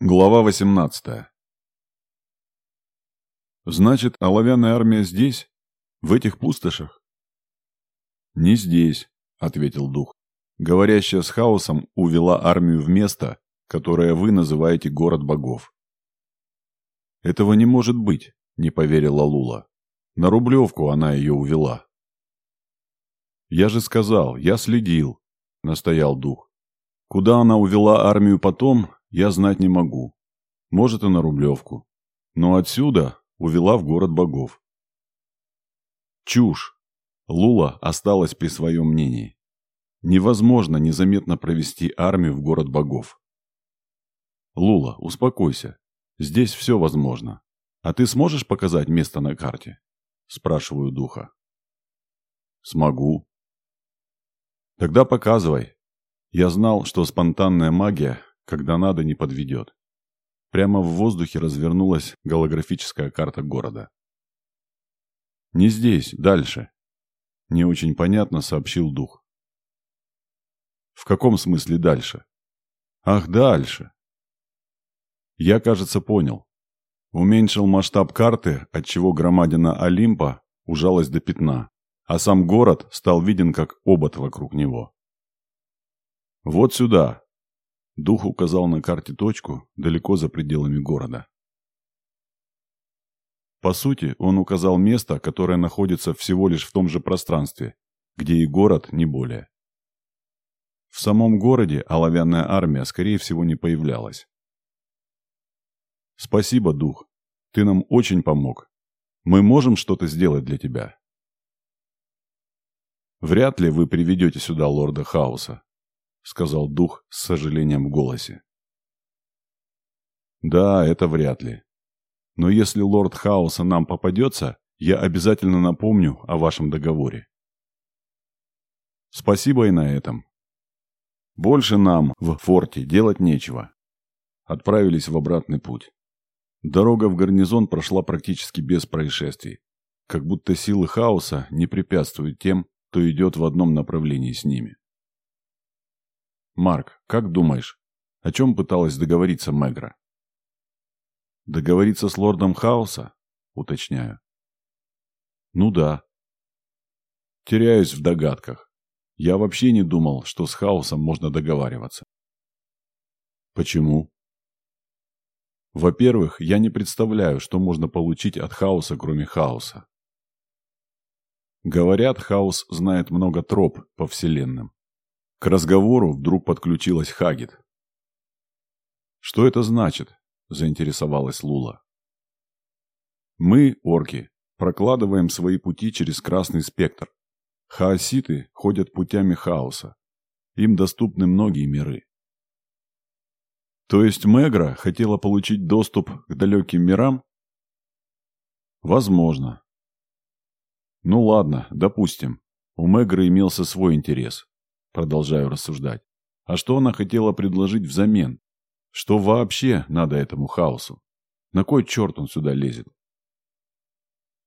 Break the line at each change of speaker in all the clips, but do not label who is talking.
Глава 18 Значит, оловянная армия здесь? В этих пустошах? Не здесь, ответил дух. Говорящая с хаосом увела армию в место, которое вы называете город богов. Этого не может быть, не поверила Лула. На Рублевку она ее увела. Я же сказал, я следил, настоял дух. Куда она увела армию потом, я знать не могу. Может, и на Рублевку. Но отсюда увела в город богов. Чушь. Лула осталась при своем мнении. Невозможно незаметно провести армию в город богов. Лула, успокойся. Здесь все возможно. А ты сможешь показать место на карте? Спрашиваю духа. Смогу. Тогда показывай. Я знал, что спонтанная магия когда надо, не подведет. Прямо в воздухе развернулась голографическая карта города. «Не здесь, дальше», – не очень понятно сообщил дух. «В каком смысле дальше?» «Ах, дальше!» Я, кажется, понял. Уменьшил масштаб карты, отчего громадина Олимпа ужалась до пятна, а сам город стал виден как обод вокруг него. «Вот сюда», Дух указал на карте точку далеко за пределами города. По сути, он указал место, которое находится всего лишь в том же пространстве, где и город, не более. В самом городе оловянная армия, скорее всего, не появлялась. «Спасибо, дух. Ты нам очень помог. Мы можем что-то сделать для тебя?» «Вряд ли вы приведете сюда лорда Хаоса сказал дух с сожалением в голосе. Да, это вряд ли. Но если лорд Хаоса нам попадется, я обязательно напомню о вашем договоре. Спасибо и на этом. Больше нам в форте делать нечего. Отправились в обратный путь. Дорога в гарнизон прошла практически без происшествий, как будто силы хаоса не препятствуют тем, кто идет в одном направлении с ними. Марк, как думаешь, о чем пыталась договориться Мегра? Договориться с лордом Хаоса? Уточняю. Ну да. Теряюсь в догадках. Я вообще не думал, что с Хаосом можно договариваться. Почему? Во-первых, я не представляю, что можно получить от Хаоса, кроме Хаоса. Говорят, Хаос знает много троп по вселенным. К разговору вдруг подключилась Хагит. «Что это значит?» – заинтересовалась Лула. «Мы, орки, прокладываем свои пути через красный спектр. Хаоситы ходят путями хаоса. Им доступны многие миры. То есть Мегра хотела получить доступ к далеким мирам? Возможно. Ну ладно, допустим. У Мегры имелся свой интерес. Продолжаю рассуждать. А что она хотела предложить взамен? Что вообще надо этому хаосу? На кой черт он сюда лезет?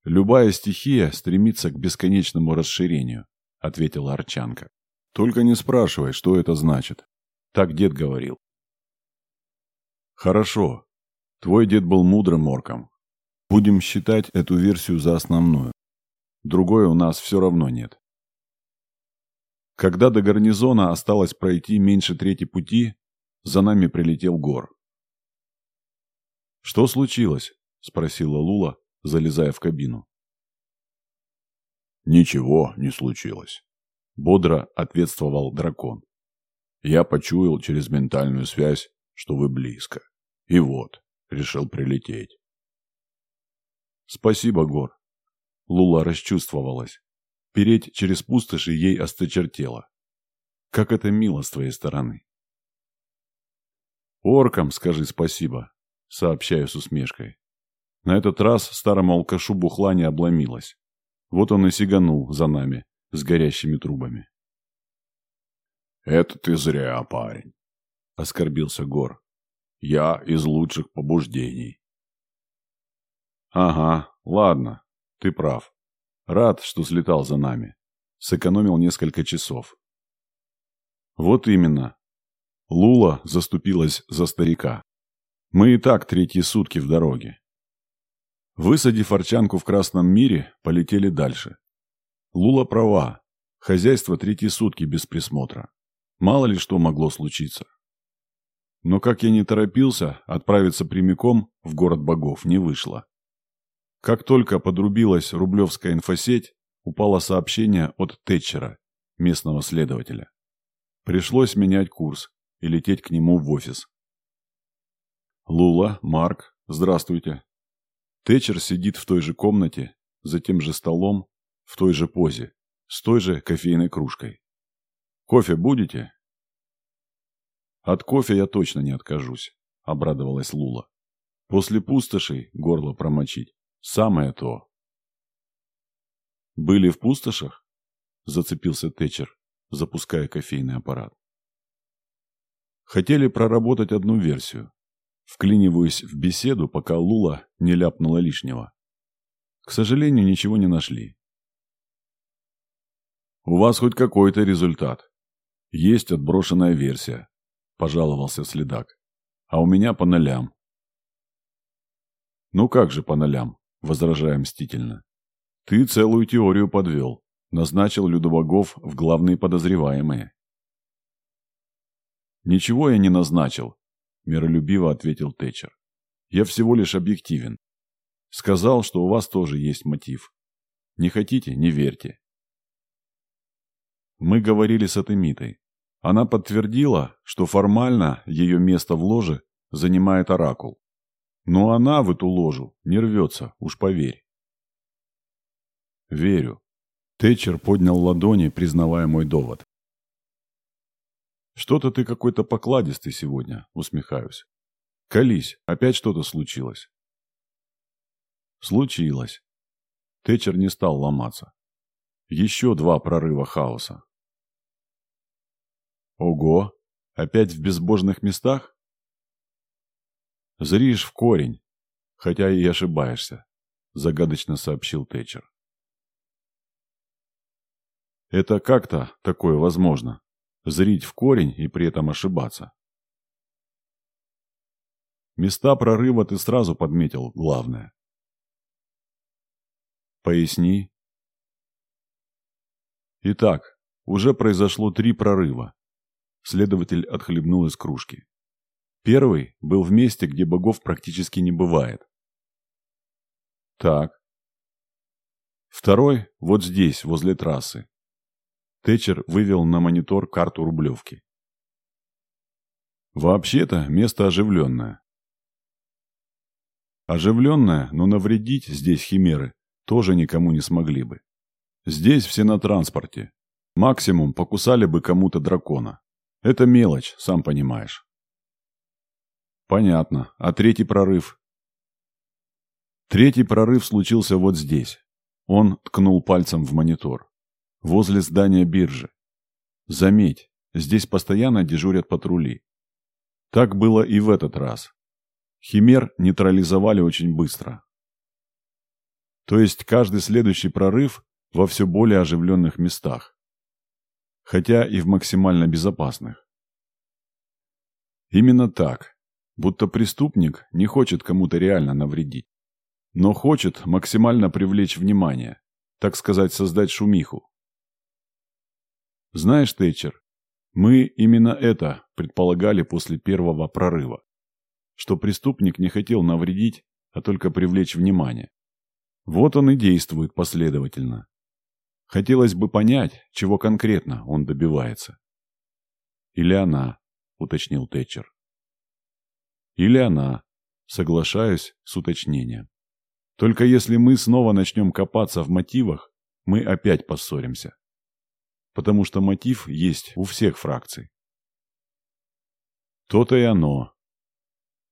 Любая стихия стремится к бесконечному расширению, ответила Арчанка. Только не спрашивай, что это значит. Так дед говорил. Хорошо. Твой дед был мудрым орком. Будем считать эту версию за основную. Другой у нас все равно нет. Когда до гарнизона осталось пройти меньше трети пути, за нами прилетел Гор. «Что случилось?» – спросила Лула, залезая в кабину. «Ничего не случилось», – бодро ответствовал дракон. «Я почуял через ментальную связь, что вы близко. И вот, решил прилететь». «Спасибо, Гор». Лула расчувствовалась. Переть через пустоши ей осточертело. Как это мило с твоей стороны. Оркам скажи спасибо, сообщаю с усмешкой. На этот раз старому алкашу бухла не обломилась. Вот он и сиганул за нами с горящими трубами. «Это ты зря, парень», — оскорбился Гор. «Я из лучших побуждений». «Ага, ладно, ты прав. Рад, что слетал за нами. Сэкономил несколько часов. Вот именно. Лула заступилась за старика. Мы и так третьи сутки в дороге. Высадив арчанку в Красном мире, полетели дальше. Лула права. Хозяйство третьи сутки без присмотра. Мало ли что могло случиться. Но как я не торопился, отправиться прямиком в город богов не вышло. Как только подрубилась рублевская инфосеть, упало сообщение от Тэтчера, местного следователя. Пришлось менять курс и лететь к нему в офис. Лула, Марк, здравствуйте. Тэтчер сидит в той же комнате, за тем же столом, в той же позе, с той же кофейной кружкой. Кофе будете? От кофе я точно не откажусь, обрадовалась Лула. После пустошей горло промочить. Самое то. Были в пустошах? Зацепился Тэтчер, запуская кофейный аппарат. Хотели проработать одну версию. Вклиниваюсь в беседу, пока Лула не ляпнула лишнего. К сожалению, ничего не нашли. «У вас хоть какой-то результат. Есть отброшенная версия», – пожаловался следак. «А у меня по нолям». «Ну как же по нолям?» – возражая мстительно. «Ты целую теорию подвел. Назначил Людобогов в главные подозреваемые». «Ничего я не назначил миролюбиво ответил Тэтчер. Я всего лишь объективен. Сказал, что у вас тоже есть мотив. Не хотите – не верьте. Мы говорили с Атемитой. Она подтвердила, что формально ее место в ложе занимает Оракул. Но она в эту ложу не рвется, уж поверь. Верю. Тэтчер поднял ладони, признавая мой довод. «Что-то ты какой-то покладистый сегодня», — усмехаюсь. «Колись, опять что-то случилось». Случилось. Тэтчер не стал ломаться. Еще два прорыва хаоса. Ого! Опять в безбожных местах? Зришь в корень, хотя и ошибаешься, загадочно сообщил Тэтчер. Это как-то такое возможно? зрить в корень и при этом ошибаться. Места прорыва ты сразу подметил, главное. Поясни. Итак, уже произошло три прорыва. Следователь отхлебнул из кружки. Первый был в месте, где богов практически не бывает. Так. Второй вот здесь, возле трассы. Тэтчер вывел на монитор карту Рублевки. Вообще-то место оживленное. Оживленное, но навредить здесь химеры тоже никому не смогли бы. Здесь все на транспорте. Максимум покусали бы кому-то дракона. Это мелочь, сам понимаешь. Понятно. А третий прорыв? Третий прорыв случился вот здесь. Он ткнул пальцем в монитор возле здания биржи. Заметь, здесь постоянно дежурят патрули. Так было и в этот раз. Химер нейтрализовали очень быстро. То есть каждый следующий прорыв во все более оживленных местах. Хотя и в максимально безопасных. Именно так. Будто преступник не хочет кому-то реально навредить. Но хочет максимально привлечь внимание, так сказать, создать шумиху. Знаешь, Тэтчер, мы именно это предполагали после первого прорыва. Что преступник не хотел навредить, а только привлечь внимание. Вот он и действует последовательно. Хотелось бы понять, чего конкретно он добивается. Или она, уточнил Тэтчер. Или она, соглашаюсь с уточнением. Только если мы снова начнем копаться в мотивах, мы опять поссоримся потому что мотив есть у всех фракций. То-то и оно.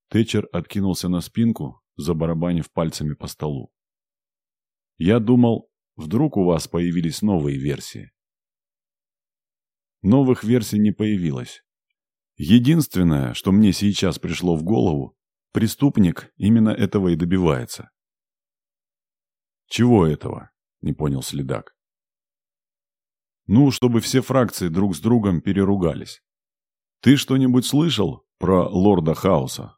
Тэтчер откинулся на спинку, забарабанив пальцами по столу. Я думал, вдруг у вас появились новые версии. Новых версий не появилось. Единственное, что мне сейчас пришло в голову, преступник именно этого и добивается. Чего этого? Не понял следак. Ну, чтобы все фракции друг с другом переругались. Ты что-нибудь слышал про лорда Хаоса?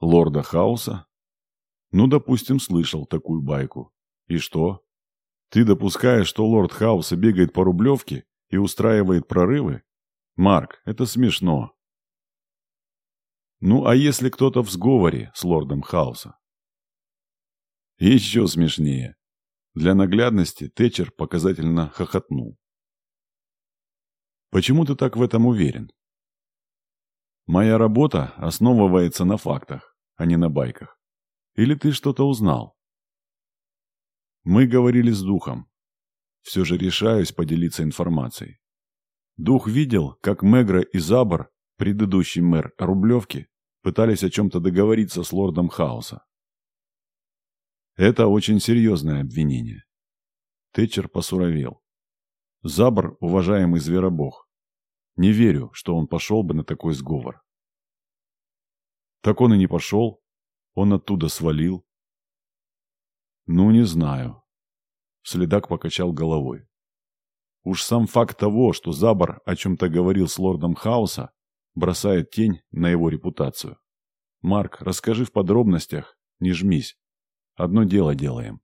Лорда Хауса? Ну, допустим, слышал такую байку. И что? Ты допускаешь, что лорд Хауса бегает по Рублевке и устраивает прорывы? Марк, это смешно. Ну, а если кто-то в сговоре с лордом Хауса? Еще смешнее. Для наглядности Тэтчер показательно хохотнул. Почему ты так в этом уверен? Моя работа основывается на фактах, а не на байках. Или ты что-то узнал? Мы говорили с духом. Все же решаюсь поделиться информацией. Дух видел, как Мегра и Забор, предыдущий мэр Рублевки, пытались о чем-то договориться с лордом Хаоса. Это очень серьезное обвинение. Тэтчер посуровел. Забор – уважаемый зверобог. Не верю, что он пошел бы на такой сговор. Так он и не пошел. Он оттуда свалил. Ну, не знаю. Следак покачал головой. Уж сам факт того, что Забор о чем-то говорил с лордом Хауса, бросает тень на его репутацию. Марк, расскажи в подробностях, не жмись. Одно дело делаем.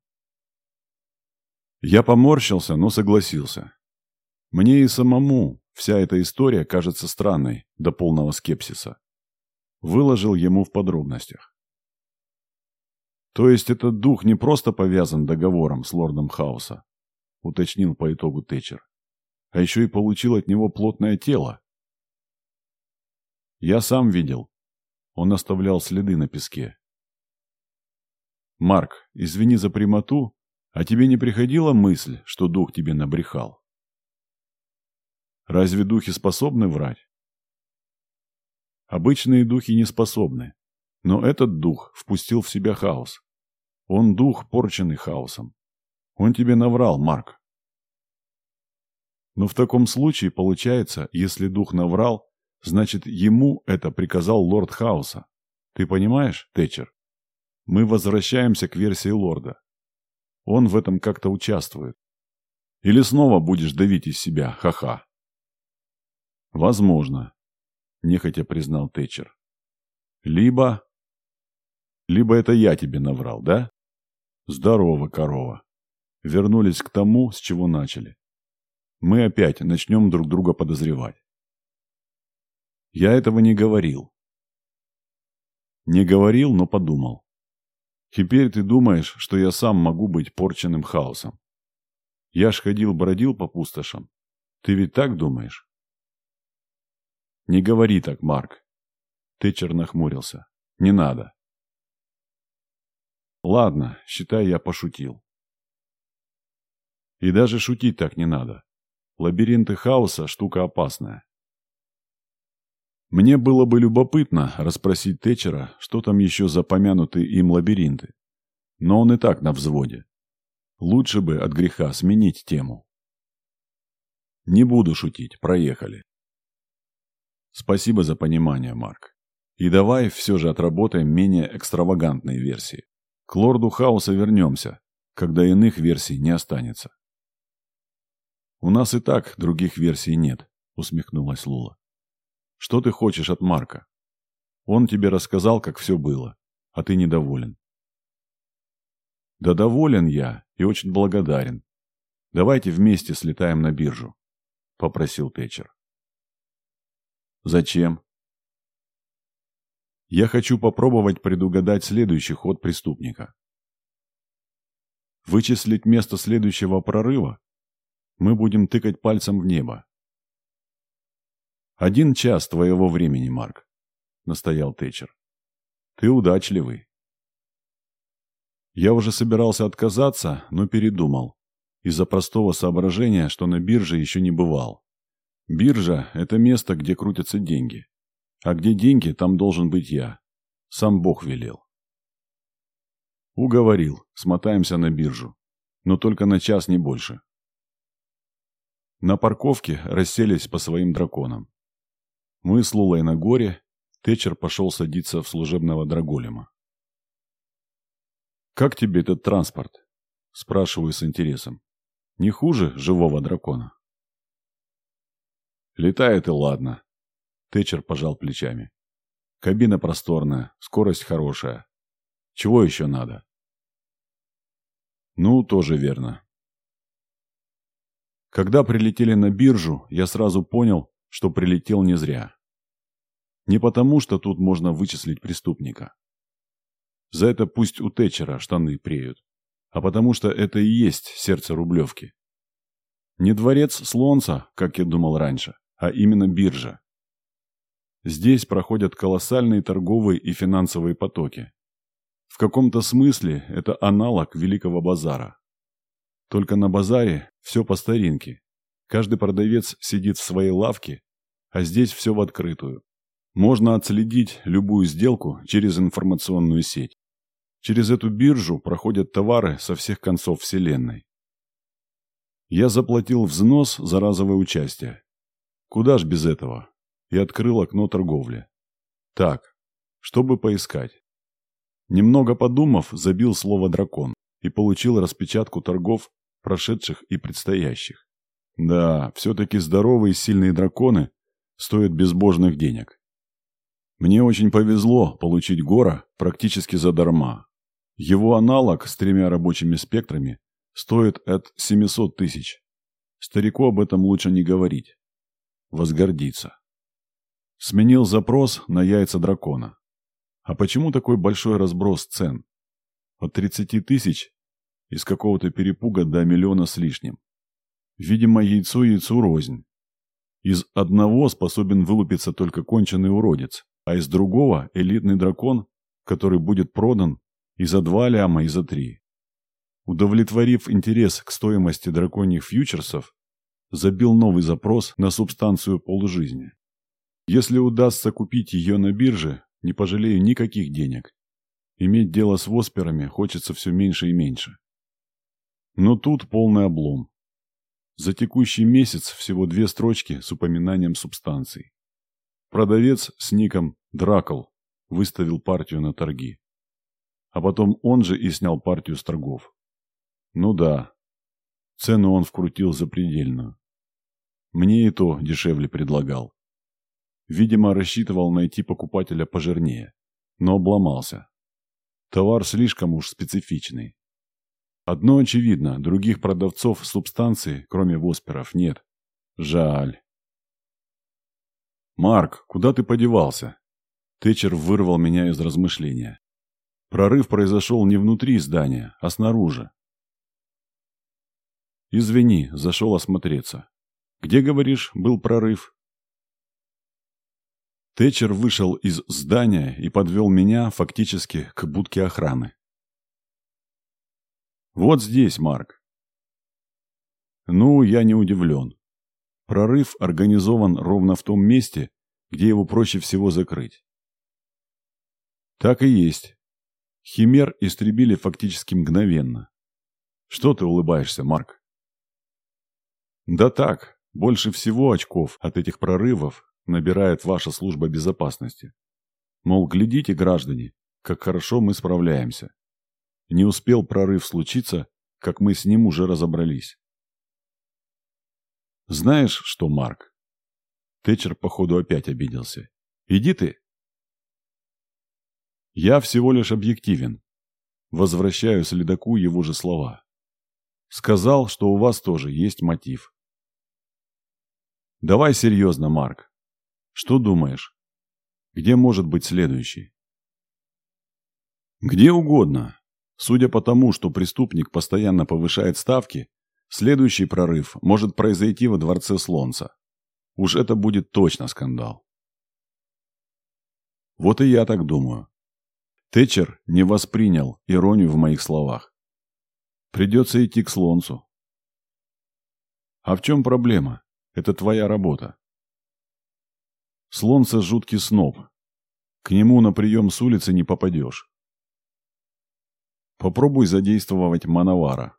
Я поморщился, но согласился. Мне и самому вся эта история кажется странной до полного скепсиса. Выложил ему в подробностях. То есть этот дух не просто повязан договором с лордом Хауса, уточнил по итогу Тэтчер, а еще и получил от него плотное тело. Я сам видел. Он оставлял следы на песке. Марк, извини за прямоту, а тебе не приходила мысль, что дух тебе набрехал? Разве духи способны врать? Обычные духи не способны, но этот дух впустил в себя хаос. Он дух, порченный хаосом. Он тебе наврал, Марк. Но в таком случае получается, если дух наврал, значит ему это приказал лорд хаоса. Ты понимаешь, Тэтчер? Мы возвращаемся к версии лорда. Он в этом как-то участвует. Или снова будешь давить из себя, ха-ха. Возможно, нехотя признал Тэтчер. Либо... Либо это я тебе наврал, да? Здорово, корова. Вернулись к тому, с чего начали. Мы опять начнем друг друга подозревать. Я этого не говорил. Не говорил, но подумал. Теперь ты думаешь, что я сам могу быть порченным хаосом. Я ж ходил-бродил по пустошам. Ты ведь так думаешь? Не говори так, Марк. Тэтчер нахмурился. Не надо. Ладно, считай, я пошутил. И даже шутить так не надо. Лабиринты хаоса – штука опасная. Мне было бы любопытно расспросить Тэтчера, что там еще за помянутые им лабиринты. Но он и так на взводе. Лучше бы от греха сменить тему. Не буду шутить, проехали. Спасибо за понимание, Марк. И давай все же отработаем менее экстравагантные версии. К лорду хаоса вернемся, когда иных версий не останется. У нас и так других версий нет, усмехнулась Лула. Что ты хочешь от Марка? Он тебе рассказал, как все было, а ты недоволен. Да доволен я и очень благодарен. Давайте вместе слетаем на биржу, попросил Тэтчер. Зачем? Я хочу попробовать предугадать следующий ход преступника. Вычислить место следующего прорыва? Мы будем тыкать пальцем в небо. «Один час твоего времени, Марк», — настоял Тэтчер. «Ты удачливый». Я уже собирался отказаться, но передумал. Из-за простого соображения, что на бирже еще не бывал. Биржа – это место, где крутятся деньги. А где деньги, там должен быть я. Сам Бог велел. Уговорил, смотаемся на биржу. Но только на час, не больше. На парковке расселись по своим драконам. Мы с Лулой на горе, Тэтчер пошел садиться в служебного драголема. «Как тебе этот транспорт?» – спрашиваю с интересом. «Не хуже живого дракона?» «Летает и ладно», – Тэтчер пожал плечами. Кабина просторная, скорость хорошая. Чего еще надо? Ну, тоже верно. Когда прилетели на биржу, я сразу понял, что прилетел не зря. Не потому, что тут можно вычислить преступника. За это пусть у Тэтчера штаны преют, а потому что это и есть сердце Рублевки. Не дворец Слонца, как я думал раньше, а именно биржа. Здесь проходят колоссальные торговые и финансовые потоки. В каком-то смысле это аналог Великого базара. Только на базаре все по старинке. Каждый продавец сидит в своей лавке, а здесь все в открытую. Можно отследить любую сделку через информационную сеть. Через эту биржу проходят товары со всех концов Вселенной. Я заплатил взнос за разовое участие. Куда ж без этого? И открыл окно торговли. Так, чтобы поискать. Немного подумав, забил слово «дракон» и получил распечатку торгов, прошедших и предстоящих. Да, все-таки здоровые и сильные драконы стоят безбожных денег. Мне очень повезло получить Гора практически задарма. Его аналог с тремя рабочими спектрами стоит от 700 тысяч. Старику об этом лучше не говорить. Возгордиться. Сменил запрос на яйца дракона. А почему такой большой разброс цен? От 30 тысяч из какого-то перепуга до миллиона с лишним. Видимо, яйцо яйцу рознь. Из одного способен вылупиться только конченый уродец, а из другого – элитный дракон, который будет продан и за два ляма, и за три. Удовлетворив интерес к стоимости драконьих фьючерсов, забил новый запрос на субстанцию полжизни. Если удастся купить ее на бирже, не пожалею никаких денег. Иметь дело с восперами хочется все меньше и меньше. Но тут полный облом. За текущий месяц всего две строчки с упоминанием субстанций. Продавец с ником Дракл выставил партию на торги. А потом он же и снял партию с торгов. Ну да, цену он вкрутил запредельную. Мне и то дешевле предлагал. Видимо, рассчитывал найти покупателя пожирнее, но обломался. Товар слишком уж специфичный. Одно очевидно, других продавцов субстанции, кроме восперов, нет. Жаль. «Марк, куда ты подевался?» Тэтчер вырвал меня из размышления. Прорыв произошел не внутри здания, а снаружи. «Извини, зашел осмотреться. Где, говоришь, был прорыв?» Тэтчер вышел из здания и подвел меня фактически к будке охраны. «Вот здесь, Марк». Ну, я не удивлен. Прорыв организован ровно в том месте, где его проще всего закрыть. Так и есть. Химер истребили фактически мгновенно. Что ты улыбаешься, Марк? Да так, больше всего очков от этих прорывов набирает ваша служба безопасности. Мол, глядите, граждане, как хорошо мы справляемся. Не успел прорыв случиться, как мы с ним уже разобрались. Знаешь что, Марк? Тэтчер, походу, опять обиделся. Иди ты. Я всего лишь объективен. Возвращаю следаку его же слова. Сказал, что у вас тоже есть мотив. Давай серьезно, Марк. Что думаешь? Где может быть следующий? Где угодно. Судя по тому, что преступник постоянно повышает ставки, Следующий прорыв может произойти во дворце Слонца. Уж это будет точно скандал. Вот и я так думаю. Тэтчер не воспринял иронию в моих словах. Придется идти к Слонцу. А в чем проблема? Это твоя работа. Слонце жуткий сноб. К нему на прием с улицы не попадешь. Попробуй задействовать Мановара.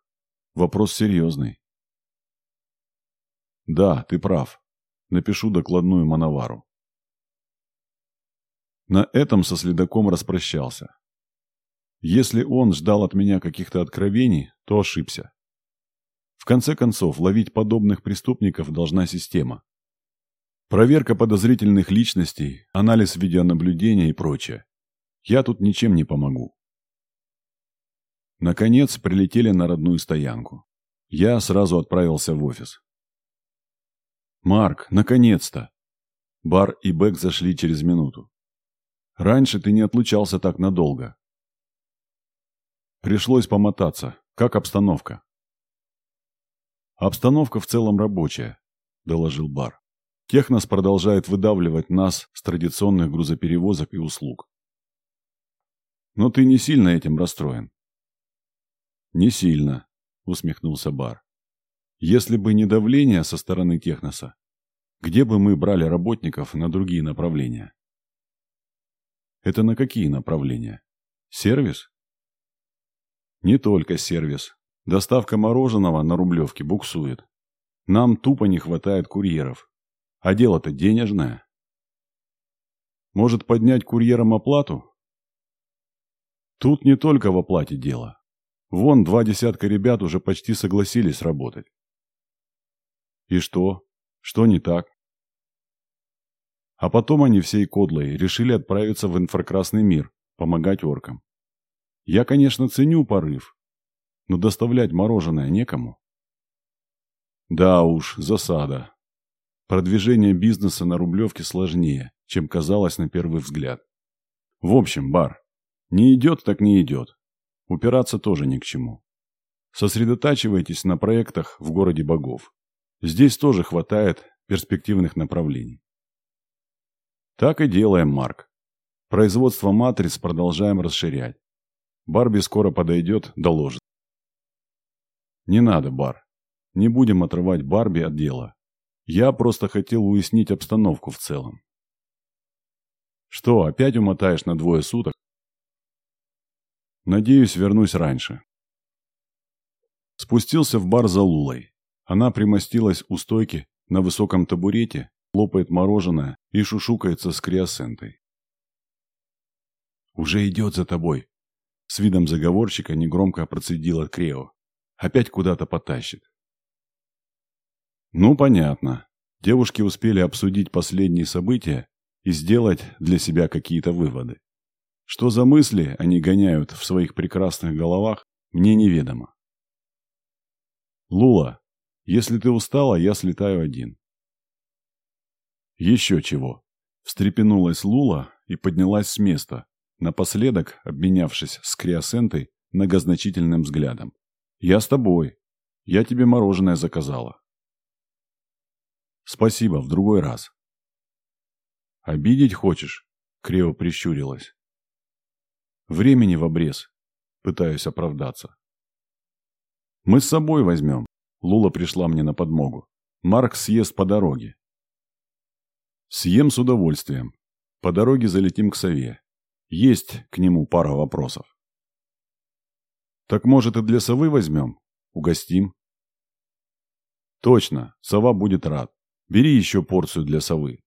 Вопрос серьезный. Да, ты прав. Напишу докладную Мановару. На этом со следаком распрощался. Если он ждал от меня каких-то откровений, то ошибся. В конце концов, ловить подобных преступников должна система. Проверка подозрительных личностей, анализ видеонаблюдения и прочее. Я тут ничем не помогу. Наконец, прилетели на родную стоянку. Я сразу отправился в офис. «Марк, наконец-то!» Бар и Бэк зашли через минуту. «Раньше ты не отлучался так надолго». Пришлось помотаться. Как обстановка? Обстановка в целом рабочая, доложил Бар. Технос продолжает выдавливать нас с традиционных грузоперевозок и услуг. Но ты не сильно этим расстроен. Не сильно, усмехнулся Бар. Если бы не давление со стороны Техноса, где бы мы брали работников на другие направления? Это на какие направления? Сервис? Не только сервис. Доставка мороженого на Рублевке буксует. Нам тупо не хватает курьеров. А дело-то денежное. Может поднять курьерам оплату? Тут не только в оплате дело. Вон два десятка ребят уже почти согласились работать. И что? Что не так? А потом они всей кодлой решили отправиться в инфракрасный мир, помогать оркам. Я, конечно, ценю порыв, но доставлять мороженое некому. Да уж, засада. Продвижение бизнеса на Рублевке сложнее, чем казалось на первый взгляд. В общем, бар. Не идет, так не идет. Упираться тоже ни к чему. Сосредотачивайтесь на проектах в городе богов. Здесь тоже хватает перспективных направлений. Так и делаем, Марк. Производство матриц продолжаем расширять. Барби скоро подойдет, доложит. Не надо, Бар. Не будем отрывать Барби от дела. Я просто хотел уяснить обстановку в целом. Что, опять умотаешь на двое суток? Надеюсь, вернусь раньше. Спустился в бар за Лулой. Она примостилась у стойки на высоком табурете, лопает мороженое и шушукается с криосентой. «Уже идет за тобой!» С видом заговорщика негромко процедила Крео. «Опять куда-то потащит». Ну, понятно. Девушки успели обсудить последние события и сделать для себя какие-то выводы. Что за мысли они гоняют в своих прекрасных головах, мне неведомо. Лула, если ты устала, я слетаю один. Еще чего. Встрепенулась Лула и поднялась с места, напоследок обменявшись с Криосентой многозначительным взглядом. «Я с тобой. Я тебе мороженое заказала». «Спасибо, в другой раз». «Обидеть хочешь?» — Крио прищурилась. «Времени в обрез», — пытаюсь оправдаться. «Мы с собой возьмем», Лула пришла мне на подмогу. Марк съест по дороге. Съем с удовольствием. По дороге залетим к сове. Есть к нему пара вопросов. Так может и для совы возьмем? Угостим? Точно, сова будет рад. Бери еще порцию для совы.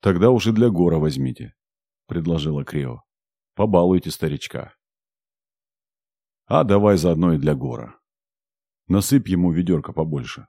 Тогда уж и для гора возьмите, предложила Крио. Побалуйте старичка. А давай заодно и для гора. Насыпь ему ведерко побольше.